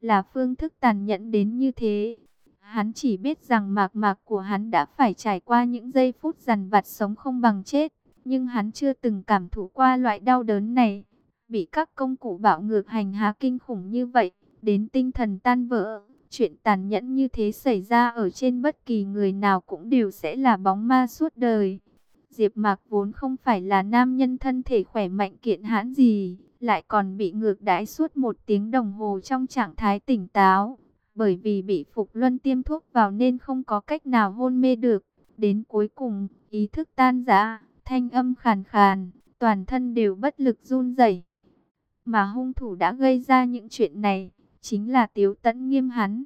Là phương thức tàn nhẫn đến như thế. Hắn chỉ biết rằng mạc mạc của hắn đã phải trải qua những giây phút dằn vặt sống không bằng chết. Nhưng hắn chưa từng cảm thụ qua loại đau đớn này. Bị các công cụ bạo ngược hành hạ kinh khủng như vậy, đến tinh thần tan vỡ. Chuyện tàn nhẫn như thế xảy ra ở trên bất kỳ người nào cũng đều sẽ là bóng ma suốt đời. Diệp Mạc vốn không phải là nam nhân thân thể khỏe mạnh kiện hãn gì, lại còn bị ngược đãi suốt một tiếng đồng hồ trong trạng thái tỉnh táo bởi vì bị Phục Luân tiêm thuốc vào nên không có cách nào hôn mê được. Đến cuối cùng, ý thức tan rã, thanh âm khàn khàn, toàn thân đều bất lực run rẩy. Mà hung thủ đã gây ra những chuyện này, chính là Tiếu Tấn Nghiêm hắn.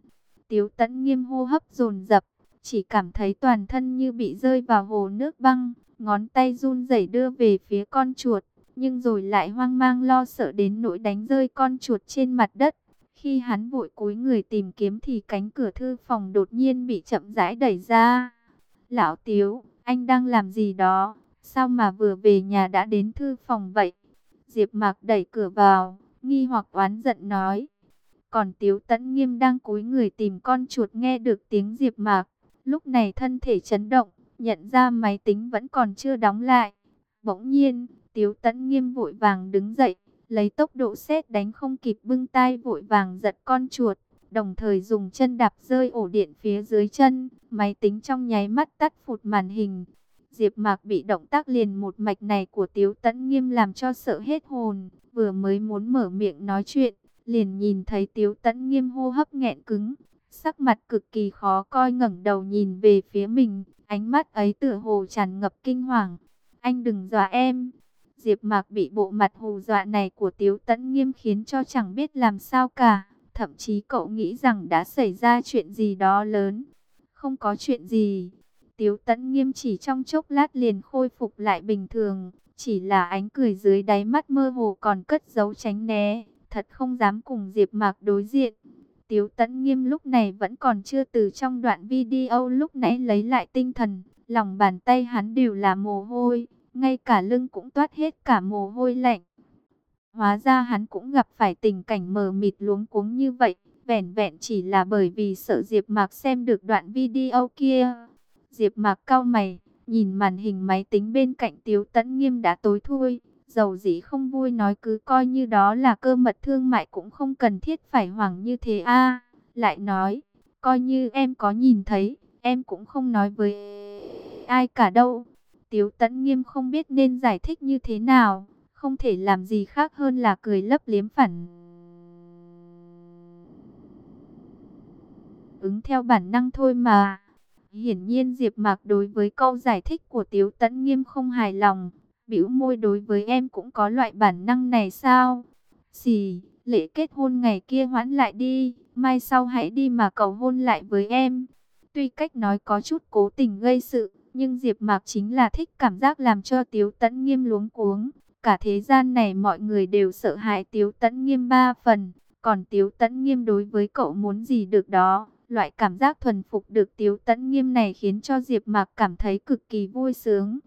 Tiếu Tấn Nghiêm hô hấp dồn dập, chỉ cảm thấy toàn thân như bị rơi vào hồ nước băng, ngón tay run rẩy đưa về phía con chuột, nhưng rồi lại hoang mang lo sợ đến nỗi đánh rơi con chuột trên mặt đất. Khi hắn vội cúi người tìm kiếm thì cánh cửa thư phòng đột nhiên bị chậm rãi đẩy ra. Lão Tiếu, anh đang làm gì đó? Sao mà vừa về nhà đã đến thư phòng vậy? Diệp Mạc đẩy cửa vào, nghi hoặc oán giận nói. Còn Tiếu Tấn Nghiêm đang cúi người tìm con chuột nghe được tiếng Diệp Mạc, lúc này thân thể chấn động, nhận ra máy tính vẫn còn chưa đóng lại. Bỗng nhiên, Tiếu Tấn Nghiêm vội vàng đứng dậy, lấy tốc độ xét đánh không kịp bưng tay vội vàng giật con chuột, đồng thời dùng chân đạp rơi ổ điện phía dưới chân, máy tính trong nháy mắt tắt phụt màn hình. Diệp Mạc bị động tác liền một mạch này của Tiếu Tấn Nghiêm làm cho sợ hết hồn, vừa mới muốn mở miệng nói chuyện, liền nhìn thấy Tiếu Tấn Nghiêm hô hấp nghẹn cứng, sắc mặt cực kỳ khó coi ngẩng đầu nhìn về phía mình, ánh mắt ấy tựa hồ tràn ngập kinh hoàng. "Anh đừng dọa em." Diệp Mạc bị bộ mặt hù dọa này của Tiếu Tấn Nghiêm khiến cho chẳng biết làm sao cả, thậm chí cậu nghĩ rằng đã xảy ra chuyện gì đó lớn. Không có chuyện gì. Tiếu Tấn Nghiêm chỉ trong chốc lát liền khôi phục lại bình thường, chỉ là ánh cười dưới đáy mắt mơ hồ còn cất giấu tránh né, thật không dám cùng Diệp Mạc đối diện. Tiếu Tấn Nghiêm lúc này vẫn còn chưa từ trong đoạn video lúc nãy lấy lại tinh thần, lòng bàn tay hắn đều là mồ hôi ngay cả lưng cũng toát hết cả mồ hôi lạnh. Hóa ra hắn cũng gặp phải tình cảnh mờ mịt luống cuống như vậy, vẻn vẹn chỉ là bởi vì sợ Diệp Mạc xem được đoạn video kia. Diệp Mạc cau mày, nhìn màn hình máy tính bên cạnh Tiếu Tấn Nghiêm đã tối thui, dầu dĩ không vui nói cứ coi như đó là cơ mật thương mại cũng không cần thiết phải hoảng như thế a. lại nói, coi như em có nhìn thấy, em cũng không nói với ai cả đâu. Tiếu Tẫn Nghiêm không biết nên giải thích như thế nào, không thể làm gì khác hơn là cười lấp liếm phản. Ứng theo bản năng thôi mà. Hiển nhiên Diệp Mạc đối với câu giải thích của Tiếu Tấn Nghiêm không hài lòng, bĩu môi đối với em cũng có loại bản năng này sao? Xì, lễ kết hôn ngày kia hoãn lại đi, mai sau hãy đi mà cầu hôn lại với em. Tuy cách nói có chút cố tình gây sự, nhưng Diệp Mạc chính là thích cảm giác làm cho Tiếu Tấn Nghiêm luống cuống. Cả thế gian này mọi người đều sợ hãi Tiếu Tấn Nghiêm ba phần, còn Tiếu Tấn Nghiêm đối với cậu muốn gì được đó. Loại cảm giác thuần phục được Tiếu Tấn Nghiêm này khiến cho Diệp Mạc cảm thấy cực kỳ vui sướng.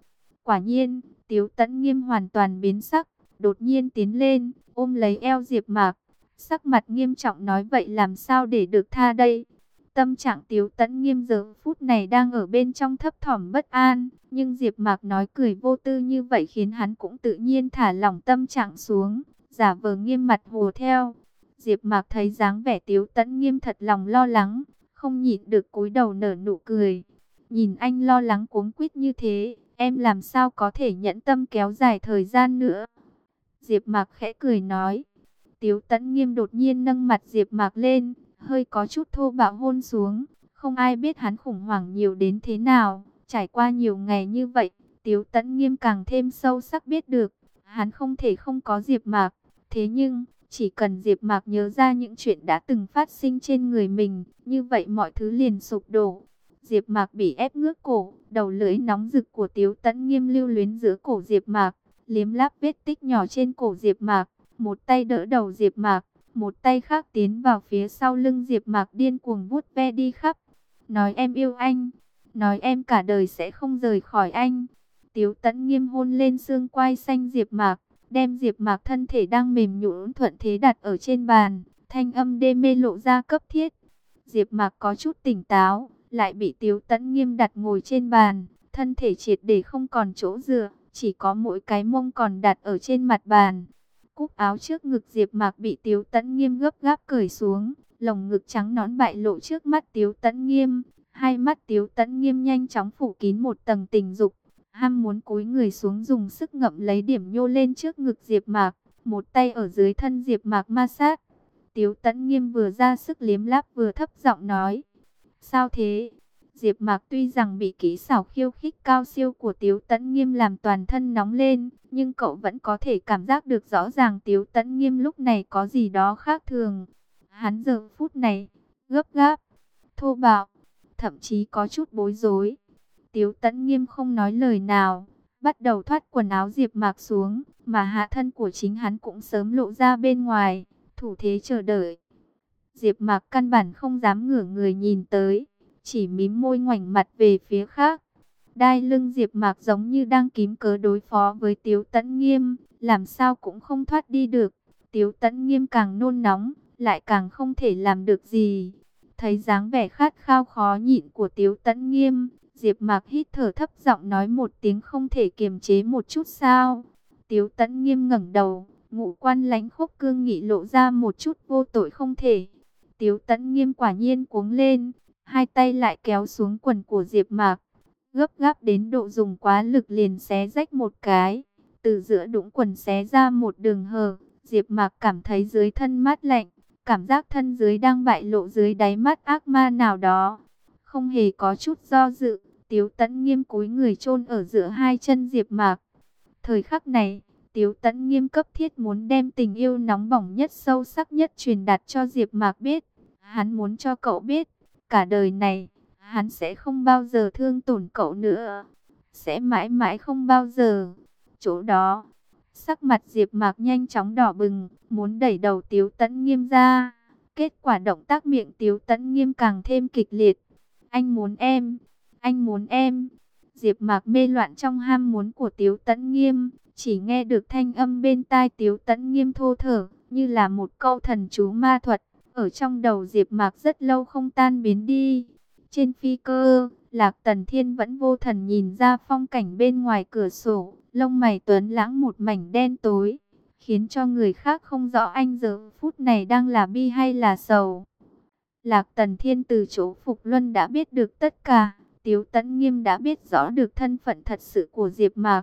Quả nhiên, Tiếu Tấn Nghiêm hoàn toàn biến sắc, đột nhiên tiến lên, ôm lấy eo Diệp Mạc, sắc mặt nghiêm trọng nói vậy làm sao để được tha đây? Tâm trạng Tiếu Tấn Nghiêm giờ phút này đang ở bên trong thấp thỏm bất an, nhưng Diệp Mạc nói cười vô tư như vậy khiến hắn cũng tự nhiên thả lỏng tâm trạng xuống, giả vờ nghiêm mặt hồ theo. Diệp Mạc thấy dáng vẻ Tiếu Tấn Nghiêm thật lòng lo lắng, không nhịn được cúi đầu nở nụ cười. Nhìn anh lo lắng cuống quýt như thế, em làm sao có thể nhẫn tâm kéo dài thời gian nữa? Diệp Mạc khẽ cười nói. Tiếu Tấn Nghiêm đột nhiên nâng mặt Diệp Mạc lên, hơi có chút thô bạo hôn xuống. Không ai biết hắn khủng hoảng nhiều đến thế nào. Trải qua nhiều ngày như vậy, Tiếu Tấn Nghiêm càng thêm sâu sắc biết được, hắn không thể không có Diệp Mạc. Thế nhưng, chỉ cần Diệp Mạc nhớ ra những chuyện đã từng phát sinh trên người mình, như vậy mọi thứ liền sụp đổ. Diệp Mạc bị ép ngước cổ, đầu lưỡi nóng rực của Tiếu Tấn Nghiêm lưu luyến giữa cổ Diệp Mạc, liếm láp vết tích nhỏ trên cổ Diệp Mạc, một tay đỡ đầu Diệp Mạc, một tay khác tiến vào phía sau lưng Diệp Mạc điên cuồng vuốt ve đi khắp. Nói em yêu anh, nói em cả đời sẽ không rời khỏi anh. Tiếu Tấn Nghiêm hôn lên xương quai xanh Diệp Mạc, đem Diệp Mạc thân thể đang mềm nhũn thuận thế đặt ở trên bàn, thanh âm đê mê lộ ra cấp thiết. Diệp Mạc có chút tỉnh táo, lại bị Tiếu Tấn Nghiêm đặt ngồi trên bàn, thân thể triệt để không còn chỗ dựa, chỉ có mỗi cái mông còn đặt ở trên mặt bàn. Cúc áo trước ngực Diệp Mạc bị Tiếu Tấn Nghiêm gấp gáp cởi xuống, lồng ngực trắng nõn bại lộ trước mắt Tiếu Tấn Nghiêm, hai mắt Tiếu Tấn Nghiêm nhanh chóng phủ kín một tầng tình dục, ham muốn cúi người xuống dùng sức ngậm lấy điểm nhô lên trước ngực Diệp Mạc, một tay ở dưới thân Diệp Mạc ma sát. Tiếu Tấn Nghiêm vừa ra sức liếm láp vừa thấp giọng nói: "Sao thế?" Diệp Mạc tuy rằng bị kỹ xảo khiêu khích cao siêu của Tiếu Tấn Nghiêm làm toàn thân nóng lên, nhưng cậu vẫn có thể cảm giác được rõ ràng Tiếu Tấn Nghiêm lúc này có gì đó khác thường. Hắn giờ phút này gấp gáp, thô bạo, thậm chí có chút bối rối. Tiếu Tấn Nghiêm không nói lời nào, bắt đầu thoát quần áo Diệp Mạc xuống, mà hạ thân của chính hắn cũng sớm lộ ra bên ngoài, thủ thế chờ đợi. Diệp Mạc căn bản không dám ngửa người nhìn tới, chỉ mím môi ngoảnh mặt về phía khác. Đai lưng Diệp Mạc giống như đang kiếm cớ đối phó với Tiếu Tấn Nghiêm, làm sao cũng không thoát đi được. Tiếu Tấn Nghiêm càng nôn nóng, lại càng không thể làm được gì. Thấy dáng vẻ khát khao khó nhịn của Tiếu Tấn Nghiêm, Diệp Mạc hít thở thấp giọng nói một tiếng không thể kiềm chế một chút sao? Tiếu Tấn Nghiêm ngẩng đầu, ngũ quan lãnh khốc cương nghị lộ ra một chút vô tội không thể. Tiếu Tấn Nghiêm quả nhiên cuống lên, hai tay lại kéo xuống quần của Diệp Mạc, gấp gáp đến độ dùng quá lực liền xé rách một cái, từ giữa đũng quần xé ra một đường hở, Diệp Mạc cảm thấy dưới thân mát lạnh, cảm giác thân dưới đang bại lộ dưới đáy mắt ác ma nào đó. Không hề có chút do dự, Tiếu Tấn Nghiêm cúi người chôn ở giữa hai chân Diệp Mạc. Thời khắc này, Tiếu Tấn Nghiêm cấp thiết muốn đem tình yêu nóng bỏng nhất sâu sắc nhất truyền đạt cho Diệp Mạc biết. Hắn muốn cho cậu biết, Cả đời này, hắn sẽ không bao giờ thương tổn cậu nữa. Sẽ mãi mãi không bao giờ. Chỗ đó, sắc mặt Diệp Mạc nhanh chóng đỏ bừng, muốn đẩy đầu Tiếu Tấn Nghiêm ra. Kết quả động tác miệng Tiếu Tấn Nghiêm càng thêm kịch liệt. Anh muốn em, anh muốn em. Diệp Mạc mê loạn trong ham muốn của Tiếu Tấn Nghiêm, chỉ nghe được thanh âm bên tai Tiếu Tấn Nghiêm thô thở, như là một câu thần chú ma thuật. Ở trong đầu Diệp Mạc rất lâu không tan biến đi. Trên phi cơ, Lạc Tần Thiên vẫn vô thần nhìn ra phong cảnh bên ngoài cửa sổ, lông mày tuấn lãng một mảnh đen tối, khiến cho người khác không rõ anh giờ phút này đang là bi hay là sầu. Lạc Tần Thiên từ chỗ Phục Luân đã biết được tất cả, Tiếu Tấn Nghiêm đã biết rõ được thân phận thật sự của Diệp Mạc,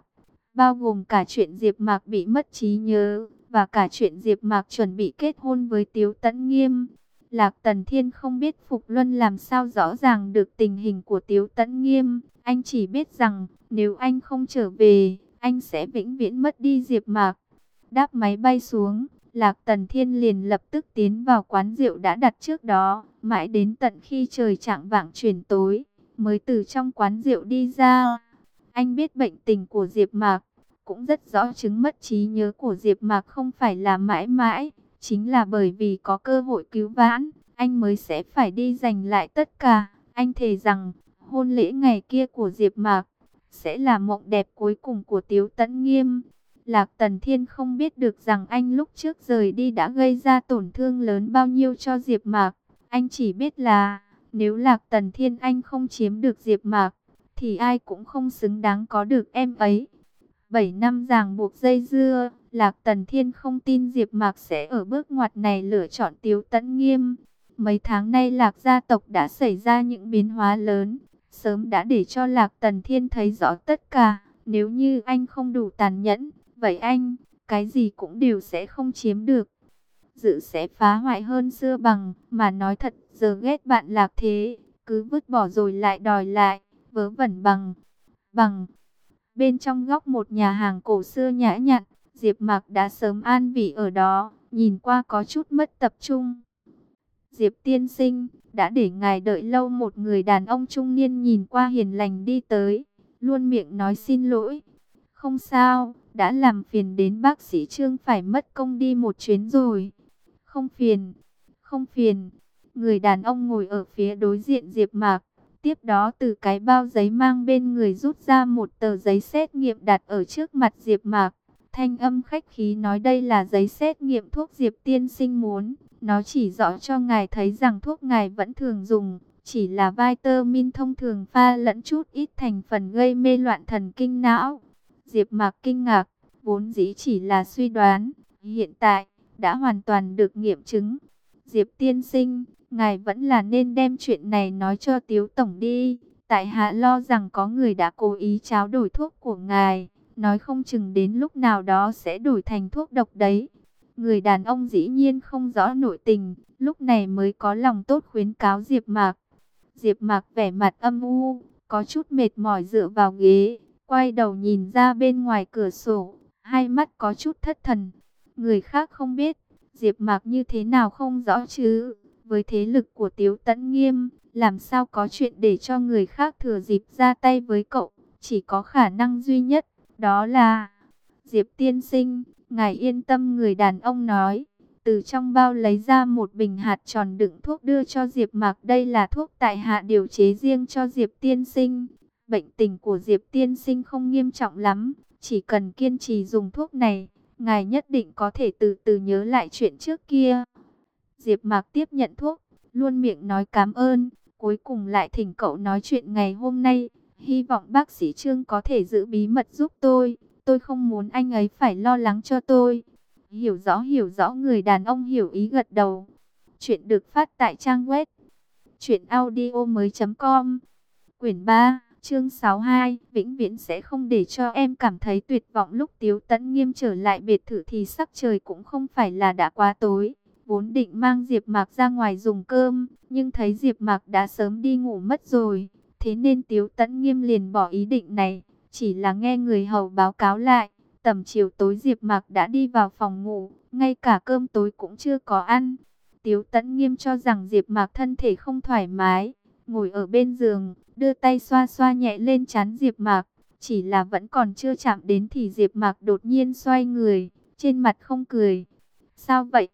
bao gồm cả chuyện Diệp Mạc bị mất trí nhớ, và cả chuyện Diệp Mạc chuẩn bị kết hôn với Tiếu Tấn Nghiêm. Lạc Tần Thiên không biết Phục Luân làm sao rõ ràng được tình hình của Tiếu Tấn Nghiêm. Anh chỉ biết rằng nếu anh không trở về, anh sẽ vĩnh viễn mất đi Diệp Mạc. Đáp máy bay xuống, Lạc Tần Thiên liền lập tức tiến vào quán rượu đã đặt trước đó, mãi đến tận khi trời chạng vạng chuyển tối, mới từ trong quán rượu đi ra. Anh biết bệnh tình của Diệp Mạc, cũng rất rõ chứng mất trí nhớ của Diệp Mạc không phải là mãi mãi, chính là bởi vì có cơ hội cứu vãn, anh mới sẽ phải đi giành lại tất cả. Anh thề rằng, hôn lễ ngày kia của Diệp Mạc sẽ là mộng đẹp cuối cùng của Tiếu Tấn Nghiêm. Lạc Tần Thiên không biết được rằng anh lúc trước rời đi đã gây ra tổn thương lớn bao nhiêu cho Diệp Mạc. Anh chỉ biết là nếu Lạc Tần Thiên anh không chiếm được Diệp Mạc, thì ai cũng không xứng đáng có được em ấy. 7 năm ràng buộc dây dưa, Lạc Tần Thiên không tin Diệp Mạc sẽ ở bước ngoặt này lựa chọn Tiếu Tấn Nghiêm. Mấy tháng nay Lạc gia tộc đã xảy ra những biến hóa lớn, sớm đã để cho Lạc Tần Thiên thấy rõ tất cả. Nếu như anh không đủ tàn nhẫn, vậy anh, cái gì cũng đều sẽ không chiếm được. Dự sẽ phá hoại hơn xưa bằng, mà nói thật, giờ ghét bạn Lạc thế, cứ vứt bỏ rồi lại đòi lại, vớ vẩn bằng, bằng. Bên trong góc một nhà hàng cổ xưa nhã nhặn, Diệp Mạc đã sớm an vị ở đó, nhìn qua có chút mất tập trung. Diệp tiên sinh, đã để ngài đợi lâu một người đàn ông trung niên nhìn qua hiền lành đi tới, luôn miệng nói xin lỗi. Không sao, đã làm phiền đến bác sĩ Trương phải mất công đi một chuyến rồi. Không phiền, không phiền. Người đàn ông ngồi ở phía đối diện Diệp Mạc, tiếp đó từ cái bao giấy mang bên người rút ra một tờ giấy xét nghiệm đặt ở trước mặt Diệp Mạc. Thanh âm khách khí nói đây là giấy xét nghiệm thuốc Diệp tiên sinh muốn. Nó chỉ rõ cho ngài thấy rằng thuốc ngài vẫn thường dùng, chỉ là vitamin thông thường pha lẫn chút ít thành phần gây mê loạn thần kinh não. Diệp Mạc kinh ngạc, vốn dĩ chỉ là suy đoán, hiện tại đã hoàn toàn được nghiệm chứng. Diệp tiên sinh, ngài vẫn là nên đem chuyện này nói cho Tiếu tổng đi, tại hạ lo rằng có người đã cố ý tráo đổi thuốc của ngài, nói không chừng đến lúc nào đó sẽ đổi thành thuốc độc đấy. Người đàn ông dĩ nhiên không rõ nội tình, lúc này mới có lòng tốt khuyến cáo Diệp Mạc. Diệp Mạc vẻ mặt âm u, có chút mệt mỏi dựa vào ghế, quay đầu nhìn ra bên ngoài cửa sổ, hai mắt có chút thất thần. Người khác không biết, Diệp Mạc như thế nào không rõ chứ, với thế lực của Tiếu Tấn Nghiêm, làm sao có chuyện để cho người khác thừa dịp ra tay với cậu, chỉ có khả năng duy nhất, đó là Diệp tiên sinh, ngài yên tâm người đàn ông nói, từ trong bao lấy ra một bình hạt tròn đựng thuốc đưa cho Diệp Mạc, đây là thuốc tại hạ điều chế riêng cho Diệp tiên sinh. Bệnh tình của Diệp tiên sinh không nghiêm trọng lắm, chỉ cần kiên trì dùng thuốc này, ngài nhất định có thể từ từ nhớ lại chuyện trước kia. Diệp Mạc tiếp nhận thuốc, luôn miệng nói cảm ơn, cuối cùng lại thỉnh cậu nói chuyện ngày hôm nay, hy vọng bác sĩ Trương có thể giữ bí mật giúp tôi, tôi không muốn anh ấy phải lo lắng cho tôi. Hiểu rõ hiểu rõ người đàn ông hiểu ý gật đầu. Chuyện được phát tại trang web truyệnaudiomoi.com. Quyển 3 Chương 62, vĩnh viễn sẽ không để cho em cảm thấy tuyệt vọng lúc Tiếu Tấn Nghiêm trở lại biệt thự thì sắc trời cũng không phải là đã quá tối. Vốn định mang Diệp Mạc ra ngoài dùng cơm, nhưng thấy Diệp Mạc đã sớm đi ngủ mất rồi, thế nên Tiếu Tấn Nghiêm liền bỏ ý định này, chỉ là nghe người hầu báo cáo lại, tầm chiều tối Diệp Mạc đã đi vào phòng ngủ, ngay cả cơm tối cũng chưa có ăn. Tiếu Tấn Nghiêm cho rằng Diệp Mạc thân thể không thoải mái, ngồi ở bên giường, đưa tay xoa xoa nhẹ lên trán Diệp Mạc, chỉ là vẫn còn chưa chạm đến thì Diệp Mạc đột nhiên xoay người, trên mặt không cười. "Sao vậy?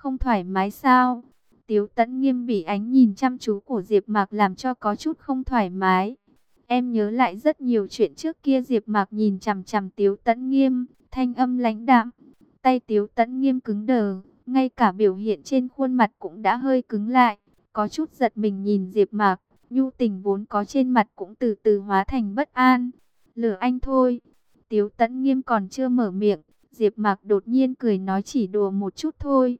Không thoải mái sao?" Tiếu Tấn Nghiêm bị ánh nhìn chăm chú của Diệp Mạc làm cho có chút không thoải mái. Em nhớ lại rất nhiều chuyện trước kia Diệp Mạc nhìn chằm chằm Tiếu Tấn Nghiêm, thanh âm lãnh đạm, tay Tiếu Tấn Nghiêm cứng đờ, ngay cả biểu hiện trên khuôn mặt cũng đã hơi cứng lại, có chút giật mình nhìn Diệp Mạc, nhu tình vốn có trên mặt cũng từ từ hóa thành bất an. "Lừa anh thôi." Tiếu Tấn Nghiêm còn chưa mở miệng, Diệp Mạc đột nhiên cười nói chỉ đùa một chút thôi.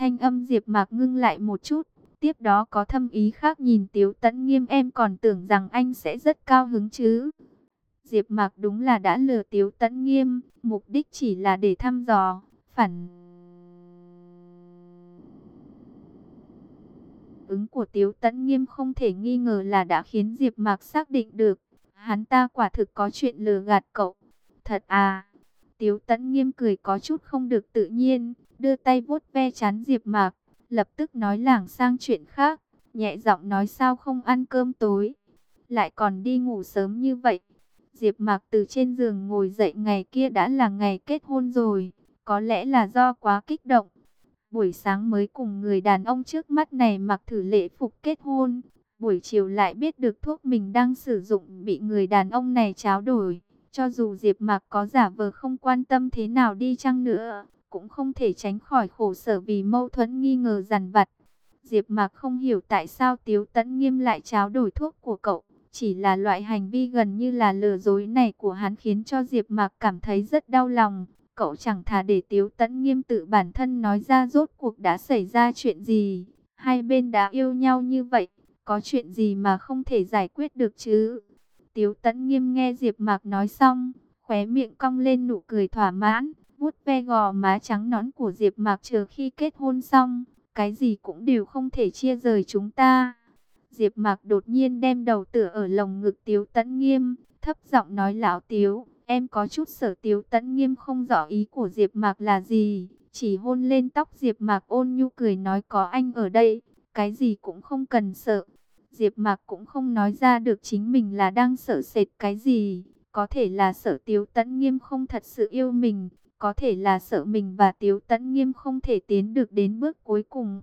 Thanh âm Diệp Mạc ngưng lại một chút, tiếp đó có thâm ý khác nhìn Tiếu Tấn Nghiêm em còn tưởng rằng anh sẽ rất cao hứng chứ. Diệp Mạc đúng là đã lừa Tiếu Tấn Nghiêm, mục đích chỉ là để thăm dò, phản ứng của Tiếu Tấn Nghiêm không thể nghi ngờ là đã khiến Diệp Mạc xác định được, hắn ta quả thực có chuyện lừa gạt cậu. Thật à? Tiếu Tấn Nghiêm cười có chút không được tự nhiên, đưa tay vuốt ve chán Diệp Mạc, lập tức nói lảng sang chuyện khác, nhẹ giọng nói sao không ăn cơm tối, lại còn đi ngủ sớm như vậy. Diệp Mạc từ trên giường ngồi dậy ngày kia đã là ngày kết hôn rồi, có lẽ là do quá kích động. Buổi sáng mới cùng người đàn ông trước mắt này mặc thử lễ phục kết hôn, buổi chiều lại biết được thuốc mình đang sử dụng bị người đàn ông này tráo đổi. Cho dù Diệp Mạc có giả vờ không quan tâm thế nào đi chăng nữa, cũng không thể tránh khỏi khổ sở vì mâu thuẫn nghi ngờ dằn vặt. Diệp Mạc không hiểu tại sao Tiếu Tấn Nghiêm lại tráo đổi thuốc của cậu, chỉ là loại hành vi gần như là lừa dối này của hắn khiến cho Diệp Mạc cảm thấy rất đau lòng. Cậu chẳng thà để Tiếu Tấn Nghiêm tự bản thân nói ra rốt cuộc đã xảy ra chuyện gì, hai bên đã yêu nhau như vậy, có chuyện gì mà không thể giải quyết được chứ? Tiếu Tấn Nghiêm nghe Diệp Mạc nói xong, khóe miệng cong lên nụ cười thỏa mãn, vuốt ve gò má trắng nõn của Diệp Mạc chờ khi kết hôn xong, cái gì cũng đều không thể chia rời chúng ta. Diệp Mạc đột nhiên đem đầu tựa ở lồng ngực Tiếu Tấn Nghiêm, thấp giọng nói lão Tiếu, em có chút sợ Tiếu Tấn Nghiêm không rõ ý của Diệp Mạc là gì, chỉ hôn lên tóc Diệp Mạc ôn nhu cười nói có anh ở đây, cái gì cũng không cần sợ. Diệp Mạc cũng không nói ra được chính mình là đang sợ sệt cái gì, có thể là sợ Tiếu Tấn Nghiêm không thật sự yêu mình, có thể là sợ mình và Tiếu Tấn Nghiêm không thể tiến được đến bước cuối cùng.